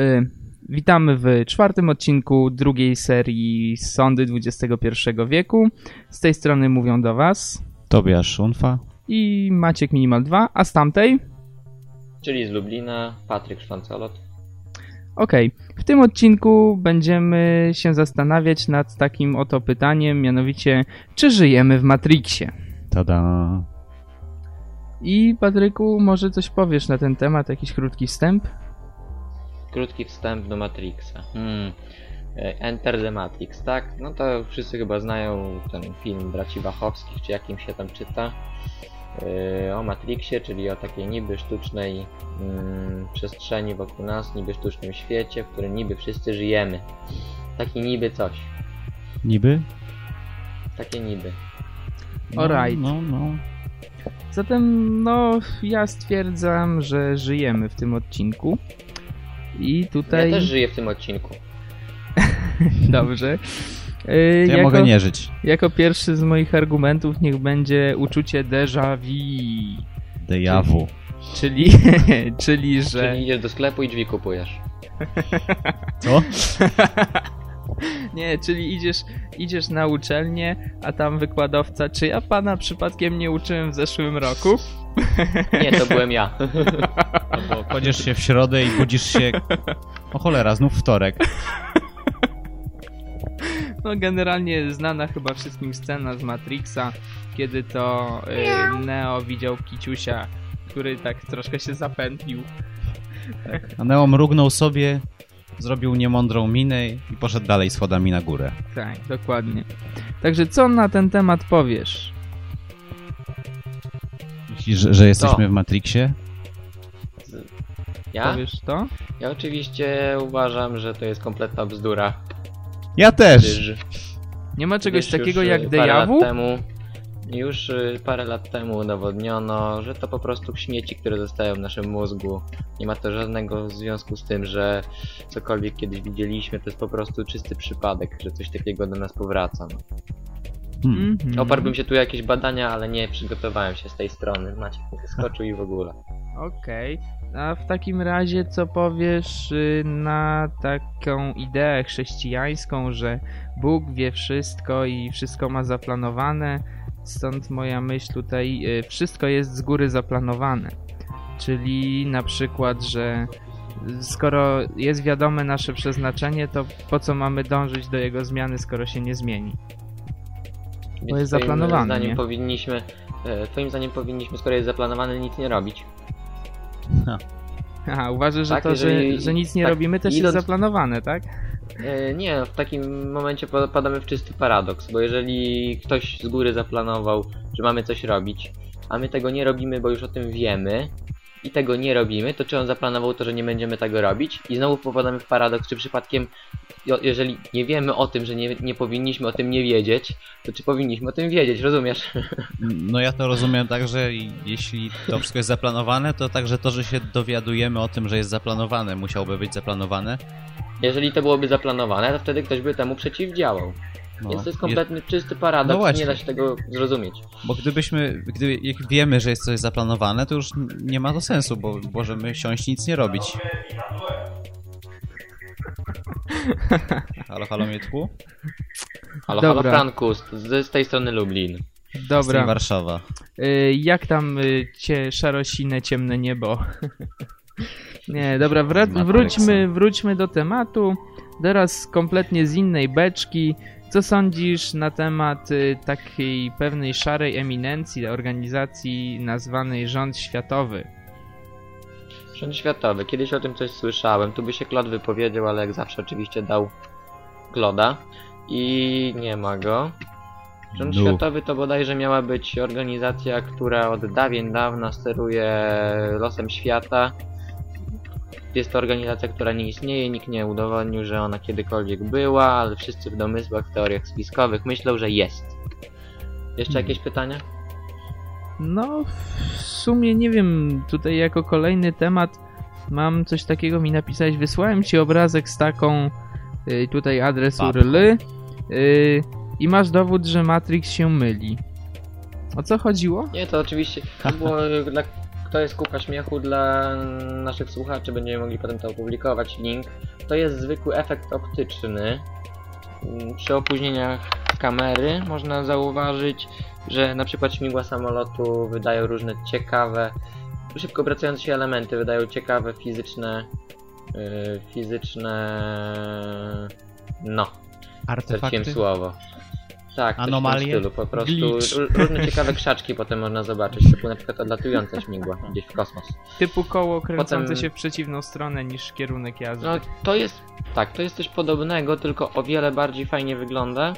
Y, witamy w czwartym odcinku drugiej serii Sądy XXI wieku. Z tej strony mówią do Was Tobiasz Szunfa. i Maciek Minimal 2, a z tamtej? Czyli z Lublina, Patryk Szwancolot. Okej, w tym odcinku będziemy się zastanawiać nad takim oto pytaniem, mianowicie, czy żyjemy w Matrixie? Tada. I Patryku, może coś powiesz na ten temat, jakiś krótki wstęp? Krótki wstęp do Matrixa. Hmm. E, Enter the Matrix, tak? No to wszyscy chyba znają ten film braci Wachowskich, czy jakim się tam czyta. e, O Matrixie, czyli o takiej niby sztucznej mm, przestrzeni wokół nas, niby sztucznym świecie, w którym niby wszyscy żyjemy. Taki niby coś. Niby? Takie niby. No, Alright. No, no. Zatem, no, ja stwierdzam, że żyjemy w tym odcinku. I tutaj... Ja też żyję w tym odcinku. Dobrze. Y, ja jako, mogę nie żyć. jako pierwszy z moich argumentów niech będzie uczucie déjà vu. Dejawu. Czyli, czyli że... Czyli idziesz do sklepu i drzwi kupujesz. Co? Nie, czyli idziesz, idziesz na uczelnię, a tam wykładowca, czy ja pana przypadkiem nie uczyłem w zeszłym roku? Nie, to byłem ja. Albo kładziesz się w środę i budzisz się... O cholera, znów wtorek. No generalnie znana chyba wszystkim scena z Matrixa, kiedy to y, Neo widział Kiciusia, który tak troszkę się zapętlił. A Neo mrugnął sobie, zrobił niemądrą minę i poszedł dalej schodami na górę. Tak, dokładnie. Także co na ten temat powiesz? Myślisz, że, że jesteśmy w Matrixie? Ja? Powiesz to? Ja oczywiście uważam, że to jest kompletna bzdura. Ja też! Gdyż, Nie ma czegoś gdyż takiego jak y, parę dejawu? temu Już y, parę lat temu udowodniono, że to po prostu śmieci, które zostają w naszym mózgu. Nie ma to żadnego związku z tym, że cokolwiek kiedyś widzieliśmy, to jest po prostu czysty przypadek, że coś takiego do nas powraca. No. Hmm. Mhm. Oparłbym się tu o jakieś badania, ale nie przygotowałem się z tej strony. Maciek mnie wyskoczył i w ogóle. Okej. A w takim razie co powiesz y, na taką ideę chrześcijańską, że Bóg wie wszystko i wszystko ma zaplanowane? Stąd moja myśl tutaj, y, wszystko jest z góry zaplanowane. Czyli na przykład, że skoro jest wiadome nasze przeznaczenie, to po co mamy dążyć do jego zmiany, skoro się nie zmieni? Więc jest twoim zaplanowane, Zdaniem nie? powinniśmy, e, twoim zdaniem powinniśmy, skoro jest zaplanowane, nic nie robić. Aha, uważasz, że Tak, to, że, jeżeli- że nic nie tak, robimy, też idąc- jest zaplanowane, tak? E, Nie, w takim momencie popadamy w czysty paradoks, bo jeżeli ktoś z góry zaplanował, że mamy coś robić, a my tego nie robimy, bo już o tym wiemy i tego nie robimy, to czy on zaplanował to, że nie będziemy tego robić? I znowu popadamy w paradoks, czy przypadkiem, jeżeli nie wiemy o tym, że nie, nie powinniśmy o tym nie wiedzieć, to czy powinniśmy o tym wiedzieć, rozumiesz? No ja to rozumiem tak, że jeśli to wszystko jest zaplanowane, to także to, że się dowiadujemy o tym, że jest zaplanowane, musiałoby być zaplanowane. Jeżeli to byłoby zaplanowane, to wtedy ktoś by temu przeciwdziałał. No, Więc to jest je- kompletny czysty No paradoks, właśnie. nie da się tego zrozumieć. Bo gdybyśmy, gdy jak wiemy, że jest coś zaplanowane, to już nie ma to sensu, bo możemy siąść i nic nie robić. Halo, halo, Mietku? Halo, Dobra. halo Frankus, z, z tej strony Lublin. Z tej Dobra. Warszawa. Y, jak tam y, cię szarosine, ciemne niebo? Nie, dobra, Matrixa. wróćmy, wróćmy do tematu. Teraz kompletnie z innej beczki. Co sądzisz na temat y, takiej pewnej szarej eminencji organizacji nazwanej Rząd Światowy? Rząd światowy, kiedyś o tym coś słyszałem, tu by się Klod wypowiedział, ale jak zawsze oczywiście dał Kloda i nie ma go. Rząd Nu. światowy to bodajże miała być organizacja, która od dawien dawna steruje losem świata. Jest to organizacja, która nie istnieje, nikt nie udowodnił, że ona kiedykolwiek była, ale wszyscy w domysłach, w teoriach spiskowych myślą, że jest. Jeszcze Hmm. jakieś pytania? No, w sumie nie wiem, tutaj jako kolejny temat mam coś takiego mi napisałeś. Wysłałem ci obrazek z taką, y, tutaj adres. URL y, i masz dowód, że Matrix się myli. O co chodziło? Nie, to oczywiście to było dla to jest kupa śmiechu dla naszych słuchaczy, będziemy mogli potem to opublikować, link. To jest zwykły efekt optyczny. Mm, Przy opóźnieniach kamery można zauważyć, że na przykład śmigła samolotu wydają różne ciekawe, szybko obracające się elementy, wydają ciekawe fizyczne, yy, fizyczne, no, Artefakty? słowo. Tak, w Anomalie? stylu, po prostu Glitch. różne ciekawe krzaczki potem można zobaczyć, typu na przykład odlatujące śmigła gdzieś w kosmos. Typu koło kręcące Potem- się w przeciwną stronę niż kierunek jazdy. No to jest, tak, to jest coś podobnego, tylko o wiele bardziej fajnie wygląda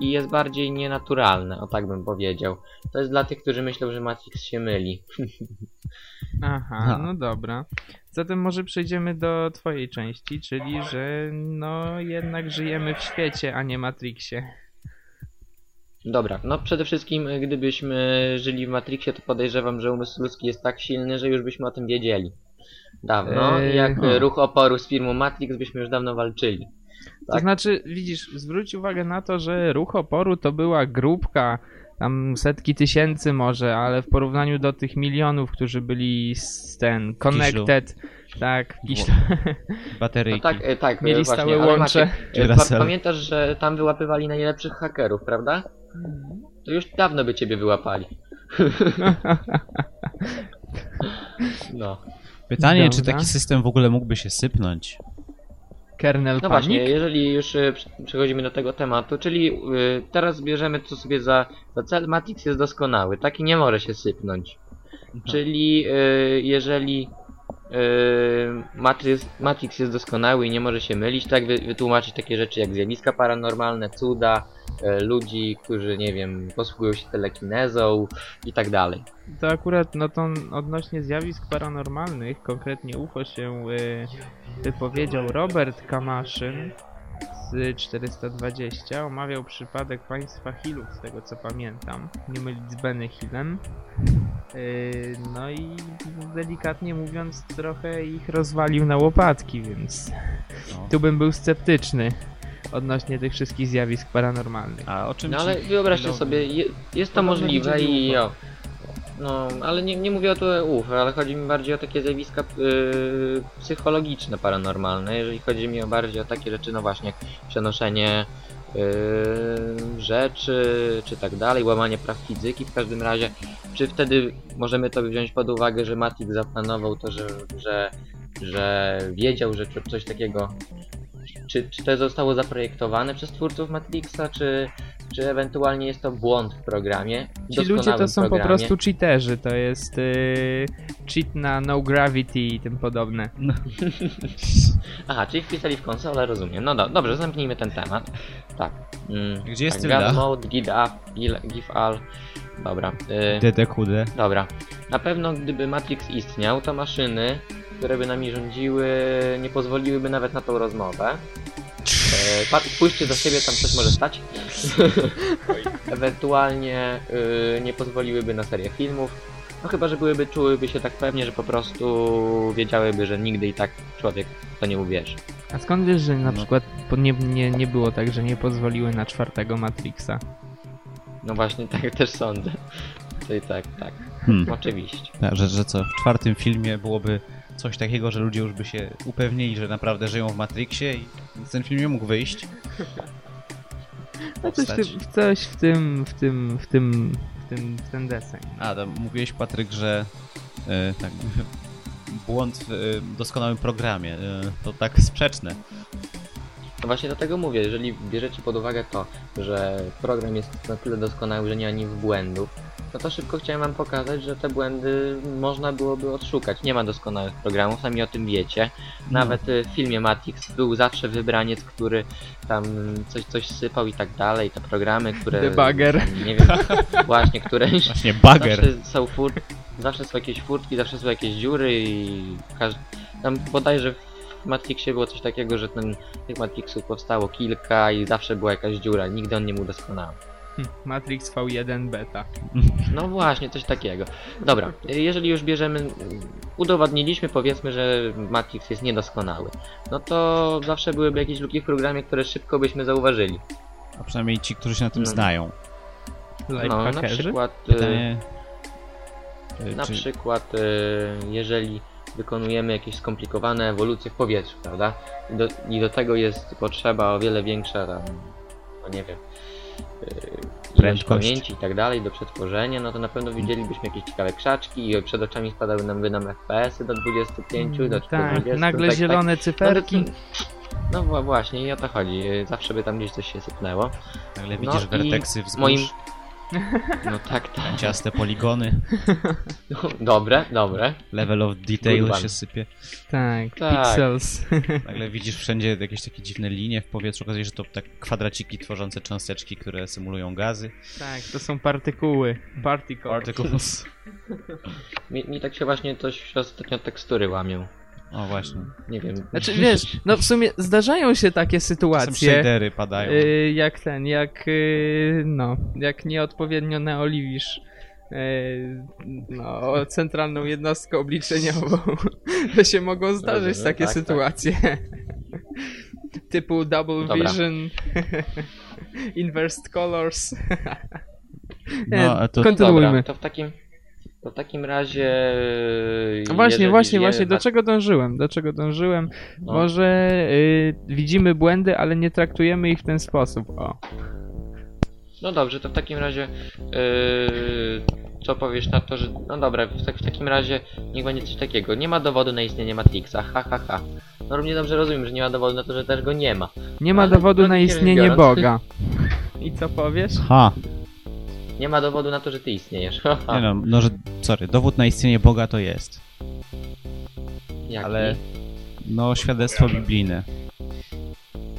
i jest bardziej nienaturalne, o tak bym powiedział. To jest dla tych, którzy myślą, że Matrix się myli. Aha, Aha. no dobra. Zatem może przejdziemy do twojej części, czyli że no jednak żyjemy w świecie, a nie Matrixie. Dobra, no przede wszystkim y, gdybyśmy żyli w Matrixie, to podejrzewam, że umysł ludzki jest tak silny, że już byśmy o tym wiedzieli. Dawno, Eee, jak no. ruch oporu z firmą Matrix byśmy już dawno walczyli. To Tak. znaczy, widzisz, zwróć uwagę na to, że ruch oporu to była grupka, tam setki tysięcy może, ale w porównaniu do tych milionów, którzy byli z ten connected, tak, Kiślu, No Bateryjki. tak, y, tak, y, mieli właśnie, stałe łącze. Y, pa-? Pamiętasz, że tam wyłapywali najlepszych hakerów, prawda? To już dawno by ciebie wyłapali. No. Pytanie, czy Dobra. taki system w ogóle mógłby się sypnąć? Kernel No Panic? właśnie, jeżeli już y, przechodzimy do tego tematu, czyli y, teraz bierzemy to sobie za, za cel, Matrix jest doskonały, taki nie może się sypnąć. Czyli y, jeżeli Matrix, Matrix jest doskonały i nie może się mylić, tak wy, wytłumaczyć takie rzeczy jak zjawiska paranormalne, cuda, y, ludzi, którzy, nie wiem, posługują się telekinezą i tak dalej. To akurat, no to odnośnie zjawisk paranormalnych, konkretnie UFO się y, wypowiedział Robert Kamaszyn z 420, omawiał przypadek państwa Hillów, z tego co pamiętam, nie mylić z Benny Hillem. Y, no i delikatnie mówiąc trochę ich rozwalił na łopatki, więc No. tu bym był sceptyczny odnośnie tych wszystkich zjawisk paranormalnych. A o czym No ci ale wyobraźcie sobie, je, jest to możliwe i o. No, ale nie, nie mówię o UFO, ale chodzi mi bardziej o takie zjawiska yy, psychologiczne, paranormalne. Jeżeli chodzi mi o bardziej o takie rzeczy, no właśnie, jak przenoszenie yy, rzeczy, czy tak dalej, łamanie praw fizyki w każdym razie. Czy wtedy możemy to wziąć pod uwagę, że Matrix zaplanował to, że, że, że wiedział, że coś takiego czy, czy to zostało zaprojektowane przez twórców Matrixa, czy, czy ewentualnie jest to błąd w programie? Ci ludzie to są po programie? prostu cheaterzy, to jest y, cheat na no gravity i tym podobne. Aha, czyli wpisali w konsolę, rozumiem. No do, dobrze, zamknijmy ten temat. Tak. Mm, Gdzie jest tak, tylda? God mode, git up, give all. Dobra. Y, DDQD. dobra. Na pewno gdyby Matrix istniał, to maszyny, które by nami rządziły, nie pozwoliłyby nawet na tą rozmowę. E, spójrzcie za siebie, tam coś może stać. Ewentualnie y, nie pozwoliłyby na serię filmów. No chyba, że byłyby, czułyby się tak pewnie, że po prostu wiedziałyby, że nigdy i tak człowiek to nie uwierzy. A skąd wiesz, że na No. przykład po- nie, nie, nie było tak, że nie pozwoliły na czwartego Matrixa? No właśnie, tak też sądzę. Czyli tak, tak. Hmm. Oczywiście. Tak, że, że co, w czwartym filmie byłoby coś takiego, że ludzie już by się upewnili, że naprawdę żyją w Matrixie i ten film nie mógł wyjść. No coś, w Powstać. tym, w coś w tym, w tym, w tym, w tym, w ten deseń. A, to mówiłeś Patryk, że e, tak, błąd w e, doskonałym programie. E, to tak sprzeczne. No właśnie dlatego mówię, jeżeli bierzecie pod uwagę to, że program jest na tyle doskonały, że nie ma nic błędów, no to szybko chciałem wam pokazać, że te błędy można byłoby odszukać. Nie ma doskonałych programów, sami o tym wiecie. Nawet y, w filmie Matrix był zawsze wybraniec, który tam coś, coś sypał i tak dalej. Te programy, które... Debugger. Nie wiem, właśnie, które... Właśnie bagger. Zawsze są, fur... zawsze są jakieś furtki, zawsze są jakieś dziury i każ... tam bodajże w Matrixie było coś takiego, że ten, tych Matrixów powstało kilka i zawsze była jakaś dziura, nigdy on nie był doskonały. Matrix V1 beta. No właśnie, coś takiego. Dobra, jeżeli już bierzemy, udowodniliśmy powiedzmy, że Matrix jest niedoskonały, no to zawsze byłyby jakieś luki w programie, które szybko byśmy zauważyli. A przynajmniej ci, którzy się na tym No. znają. Like No, na przykład... y, Pytanie, Y, Na czy- przykład, y, jeżeli wykonujemy jakieś skomplikowane ewolucje w powietrzu, prawda? I do, I do tego jest potrzeba o wiele większa tam, no nie wiem, Prędkość. pamięci i tak dalej do przetworzenia, no to na pewno widzielibyśmy jakieś ciekawe krzaczki i przed oczami spadały nam, by nam FPS-y do 25, do 40. Tak, nagle tak, zielone cyferki. Tak. No, no wła- właśnie i o to chodzi, zawsze by tam gdzieś coś się sypnęło. Nagle no widzisz i werteksy wzgórz, moim- No tak, tak. ciaste poligony, dobre, dobre. level of detail się sypie. Tak, Tak. pixels. Nagle widzisz wszędzie jakieś takie dziwne linie w powietrzu, okazuje się, że to tak kwadraciki tworzące cząsteczki, które symulują gazy. tak, to są partykuły. Particles. Particles. Mi, mi tak się właśnie coś ostatnio tekstury łamią. O właśnie. Nie wiem. Znaczy wiesz, no w sumie zdarzają się takie sytuacje. shadery padają. y, jak ten, jak y, no, jak nieodpowiednio naoliwisz y, no, centralną jednostkę obliczeniową, to się mogą zdarzyć Rozumiem, takie tak, tak. sytuacje. Typu double Dobra. vision, inversed colors. No, to- kontynuujmy. Dobra, to w takim. To w takim razie. No Właśnie, jeżeli właśnie, wiemy właśnie, do na- czego dążyłem? Do czego dążyłem? no, Może y, widzimy błędy, ale nie traktujemy ich w ten sposób. O. No dobrze, to w takim razie. Yy, co powiesz na to, że. No dobra, w, tak, w takim razie niech będzie coś takiego. Nie ma dowodu na istnienie Matrixa. Ha, ha, ha. No równie dobrze rozumiem, że nie ma dowodu na to, że też go nie ma. Nie ma Ale dowodu na istnienie biorąc- Boga. I co powiesz? Ha! Nie ma dowodu na to, że ty istniejesz. Nie no, no, że, sorry, dowód na istnienie Boga to jest. Jaki? ale- No, świadectwo biblijne.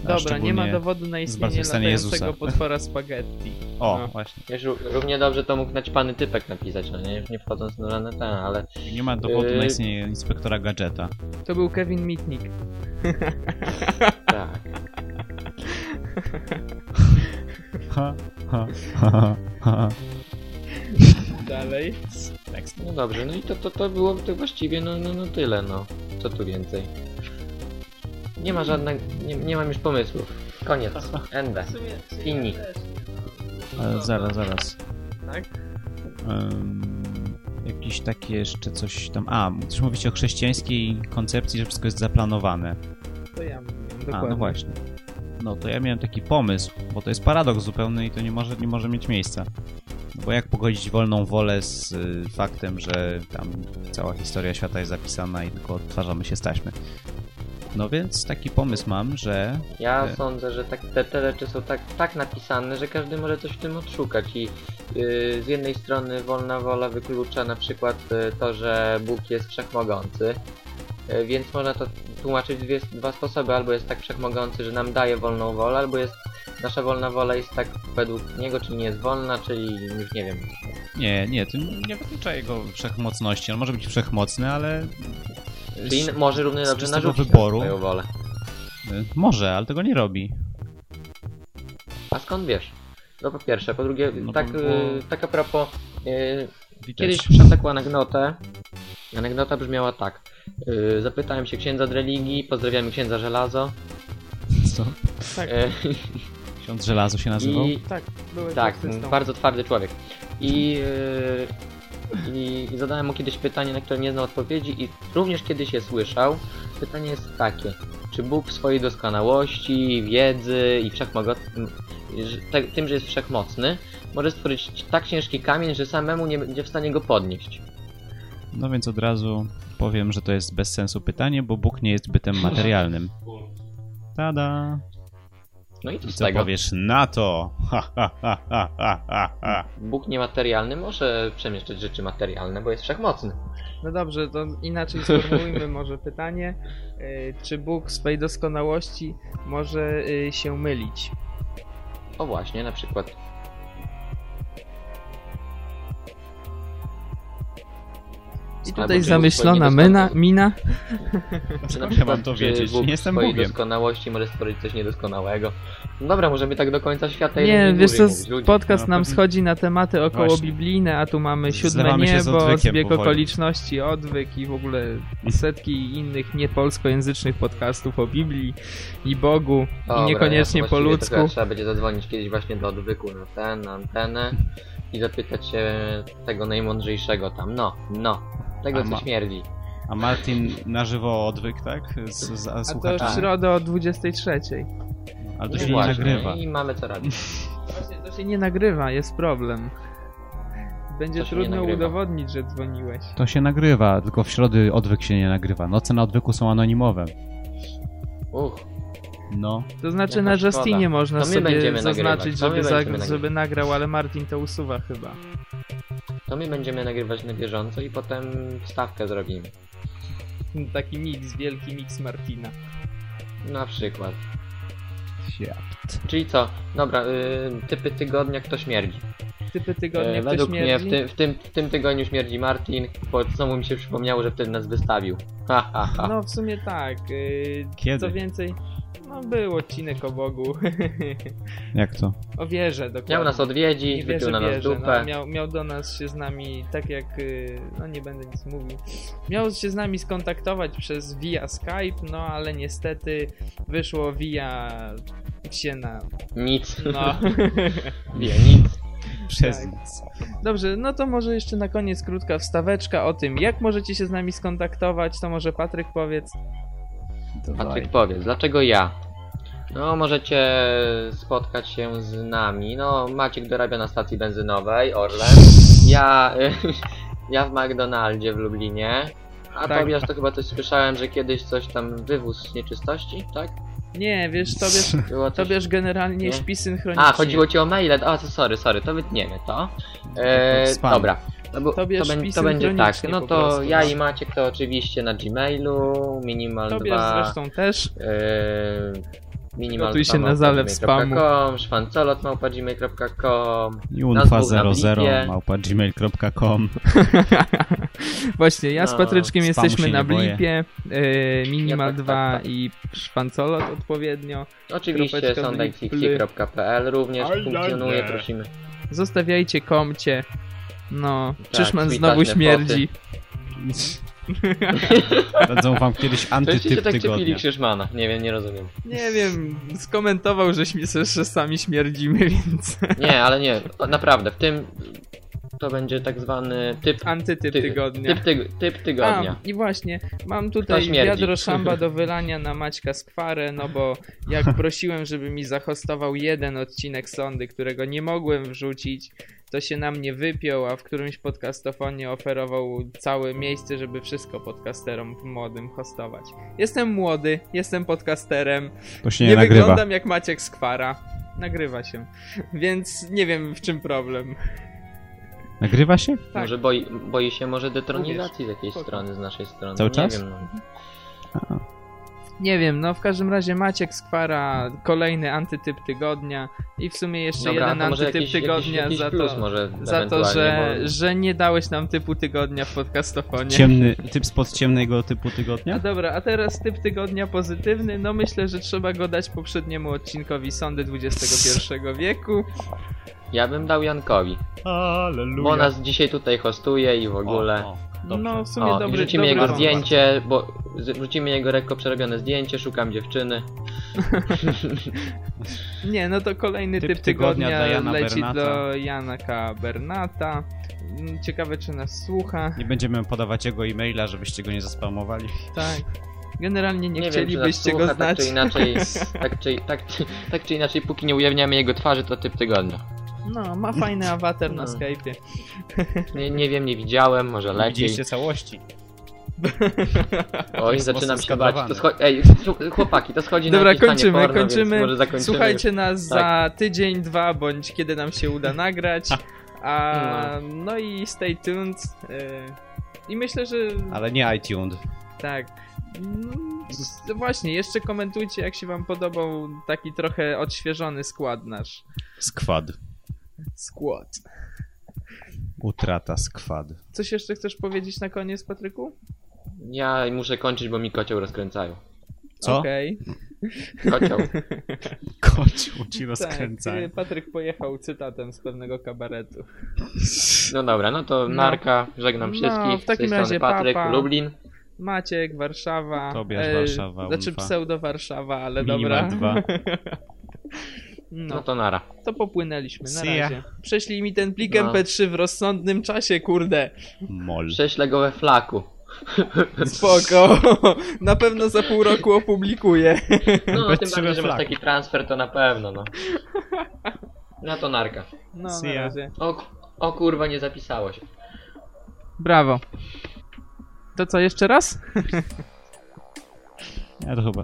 A Dobra, nie ma dowodu na istnienie zmartwychwstanie latającego Jezusa. potwora spaghetti. O, No. właśnie. Wiesz, ró- równie dobrze to mógł naćpany typek napisać, no nie? Już nie wchodząc na żadne ten, ale... Nie ma dowodu na Yy. istnienie inspektora gadżeta. To był Kevin Mitnick. Tak. Ha, ha, ha, ha. Dalej. Next. No dobrze, no i to, to, to było to właściwie no, no, no tyle, no. Co tu więcej? Nie ma żadnego... Nie, nie mam już pomysłów. Koniec. Ende. Fini. Ale zaraz, zaraz. Tak? Um, jakieś takie jeszcze coś tam... A, też mówicie o chrześcijańskiej koncepcji, że wszystko jest zaplanowane. To ja mówiłem, A, dokładnie. no właśnie. No to ja miałem taki pomysł, bo to jest paradoks zupełny i to nie może, nie może mieć miejsca. Bo jak pogodzić wolną wolę z y, faktem, że tam cała historia świata jest zapisana i tylko odtwarzamy się z taśmy. No więc taki pomysł mam, że Ja E. sądzę, że tak, te, te rzeczy są tak, tak napisane, że każdy może coś w tym odszukać i yy, z jednej strony wolna wola wyklucza na przykład y, to, że Bóg jest wszechmogący, y, więc można to tłumaczyć w dwie, dwa sposoby, albo jest tak wszechmogący, że nam daje wolną wolę, albo jest nasza wolna wola jest tak według niego, czyli nie jest wolna, czyli już nie wiem. nie, nie, to nie wyklucza jego wszechmocności. On może być wszechmocny, ale... Czyli n- może równie z dobrze narzucić wyboru. swoją wolę. Y, Może, ale tego nie robi. A skąd wiesz? No po pierwsze, po drugie, No tak, bo- y, tak a propos, y, Widać. Kiedyś słyszałem taką anegdotę. Anegdota brzmiała tak. Yy, zapytałem się księdza od religii, pozdrawiamy księdza żelazo. Co? Tak, Yy, Ksiądz Żelazo się nazywał? I tak, byłeś tak, artystą. bardzo twardy człowiek. I, yy, i, I zadałem mu kiedyś pytanie, na które nie znał odpowiedzi i również kiedyś je słyszał. Pytanie jest takie. Czy Bóg w swojej doskonałości, wiedzy i wszechmogący, te, tym, że jest wszechmocny, może stworzyć tak ciężki kamień, że samemu nie będzie w stanie go podnieść? No więc od razu powiem, że to jest bez sensu pytanie, bo Bóg nie jest bytem materialnym. Tada! No i co I co tego? powiesz na to? Ha, ha, ha, ha, ha, ha, ha. Bóg niematerialny może przemieszczać rzeczy materialne, bo jest wszechmocny. No dobrze, to inaczej sformułujmy może pytanie. Y, Czy Bóg w swej doskonałości może y, się mylić? O właśnie, na przykład. I tutaj zamyślona zupełnie mina, przykład, mam to czy wiedzieć? Bóg Nie jestem Bogiem. doskonałości może stworzyć coś niedoskonałego. No dobra, możemy tak do końca świata Nie, wiesz co, mówić, podcast No, nam schodzi na tematy około Właśnie. biblijne, a tu mamy siódme Zlewamy się z niebo, zbieg powoli. okoliczności, odwyk i w ogóle setki innych niepolskojęzycznych podcastów o Biblii i Bogu Dobra, i niekoniecznie ja po ludzku. Trzeba będzie zadzwonić kiedyś właśnie do odwyku na ten, na antenę i zapytać się tego najmądrzejszego tam. No, no. Tego A co ma- śmierdzi. A Martin na żywo odwyk, tak? Z, z, A to słuchaczami. w środę o 23. Ale to się nie nagrywa. I mamy co robić. Właśnie to się nie nagrywa, jest problem. Będzie trudno udowodnić, że dzwoniłeś. To się nagrywa, tylko w środy odwyk się nie nagrywa. Noce na odwyku są anonimowe. Uch, No. To znaczy Jaka na szkoda. Justinie można To sobie zaznaczyć, żeby, za, żeby nagrał, ale Martin to usuwa chyba. to my będziemy nagrywać na bieżąco i potem wstawkę zrobimy. Taki mix, wielki mix Martina. Na przykład. Świat. Czyli co? Dobra, y, typy tygodnia kto śmierdzi. Typy tygodnia, E, kto według mnie w, śmierdzi? tym- w, tym, w tym tygodniu śmierdzi Martin, bo znowu mi się przypomniało, że wtedy nas wystawił. Ha, ha, ha. No w sumie tak. Yy, Kiedy? Co więcej, no był odcinek o Bogu. Jak to? o wierze dokładnie. Miał nas odwiedzić, wypił na nas wierzę, dupę. no, miał, miał do nas się z nami, tak jak, yy, no nie będę nic mówił, miał się z nami skontaktować przez via Skype, no ale niestety wyszło via się na, Nic. no. Wie, nic. Przez Tak. nic. Dobrze, no to może jeszcze na koniec krótka wstaweczka o tym, jak możecie się z nami skontaktować, to może Patryk powiedz. Patryk powiedz, dlaczego ja? No, możecie spotkać się z nami. No, Maciek dorabia na stacji benzynowej, Orlen. Ja, ja w McDonaldzie w Lublinie. A Tak. Tobiasz to chyba coś słyszałem, że kiedyś coś tam wywóz nieczystości, tak? Nie, wiesz, Tobiasz, Było coś... Tobiasz generalnie Nie? śpi synchronicznie. A, chodziło ci o maile. A, to sorry, sorry, to wytniemy to. E, Spam. dobra. No to, będzie- to będzie tak. No to prostu. ja i Maciek to oczywiście na Gmailu, Minimal Tobiasz 2. zresztą też. Yy, minimal Gotuj się na zalew spamu. szwancolot małpa gmail.com Junfa00 Lipie. małpa gmail.com Właśnie, ja z No, Patryczkiem spamu jesteśmy na. Blipie, yy, Minimal Ja tak, 2 tak, tak. i Szwancolot odpowiednio. Oczywiście Kropeczka sondajcixi.pl również funkcjonuje, prosimy. Zostawiajcie komcie. No, Tak, Czyszman znowu śmierdzi. Dadzą wam kiedyś się antytyp tak czepili tygodnia. Krzyżmana. Nie wiem, nie rozumiem. Nie wiem, skomentował, żeśmy się że sami śmierdzimy, więc Nie, ale nie, naprawdę, w tym to będzie tak zwany typ, antytyp ty, tygodnia. typ, tyg, typ tygodnia. A, i właśnie, mam tutaj wiadro szamba do wylania na Maćka Skwarę, no bo jak prosiłem, żeby mi zahostował jeden odcinek sondy, którego nie mogłem wrzucić, to się na mnie wypiął, a w którymś podcastofonie oferował całe miejsce, żeby wszystko podcasterom młodym hostować. Jestem młody, jestem podcasterem, To się nie, nie, nagrywa. wyglądam jak Maciek Skwara. Nagrywa się. Więc nie wiem w czym problem. Nagrywa się? tak. Może boi, boi się może detronizacji z jakiejś strony, z naszej strony. Cały nie czas? Wiem, no. A, Nie wiem, no w każdym razie Maciek Skwara, kolejny antytyp tygodnia i w sumie jeszcze Dobra, jeden antytyp jakiś, tygodnia jakiś, jakiś za plus to, może za to że, bo- że nie dałeś nam typu tygodnia w podcastofonie. ciemny, typ spod ciemnego typu A tygodnia? dobra, a teraz typ tygodnia pozytywny, no myślę, że trzeba go dać poprzedniemu odcinkowi Sądy XXI wieku. Ja bym dał Jankowi, Halleluja. bo nas dzisiaj tutaj hostuje i w ogóle. O, o, dobrze. No w sumie O, dobry, wrzucimy jego zdjęcie, bo wrzucimy jego lekko przerobione zdjęcie, szukam dziewczyny. Nie, no to kolejny typ, Typ tygodnia tygodnia, Jana leci Bernata. do Janaka Bernata. Mm, Ciekawe czy nas słucha. Nie będziemy podawać jego e-maila, żebyście go nie zaspamowali. Tak. Generalnie nie, Nie, wiem, chcielibyście słucha, go znać. Tak czy, inaczej, tak, czy, tak, czy, tak czy inaczej, póki nie ujawniamy jego twarzy, to typ tygodnia. No, ma fajny awatar na No. Skype'ie. Nie, nie wiem, nie widziałem, może lepiej. widzieliście całości. Oj, Jest zaczynam się bać. To scho- Ej, chłopaki, to schodzi Dobra, na jakieś kończymy, porno, kończymy. Może zakończymy Słuchajcie nas Tak. za tydzień, dwa, bądź kiedy nam się uda nagrać. A, no i stay tuned. y, I myślę, że Ale nie iTunes. tak. S- Właśnie, jeszcze komentujcie, jak się wam podobał taki trochę odświeżony skład nasz. Skład. Skład. Utrata skwad. Coś jeszcze chcesz powiedzieć na koniec, Patryku? Ja muszę kończyć, bo mi kocioł rozkręcają. Co? Okej. Kocioł. Kocioł ci Tak, rozkręcają. y, Patryk pojechał cytatem z pewnego kabaretu. No dobra, no to No. narka, żegnam No, wszystkich. w takim Z tej razie Patryk, papa. Lublin. Maciek, Warszawa. Tobiasz, e, Warszawa, Znaczy Ulfa. pseudo Warszawa, ale Minimal dobra. 2. No No, to nara. to popłynęliśmy, na See razie. Prześlij mi ten plik No. MP3 w rozsądnym czasie, kurde. Mol. Prześlę go we flaku. Spoko. Na pewno za pół roku opublikuję. No, Bez tym bardziej, że masz taki transfer, to na pewno, no. No to narka. No, See na razie. O, o kurwa, nie zapisało się. Brawo. To co, jeszcze raz? Ja to chyba.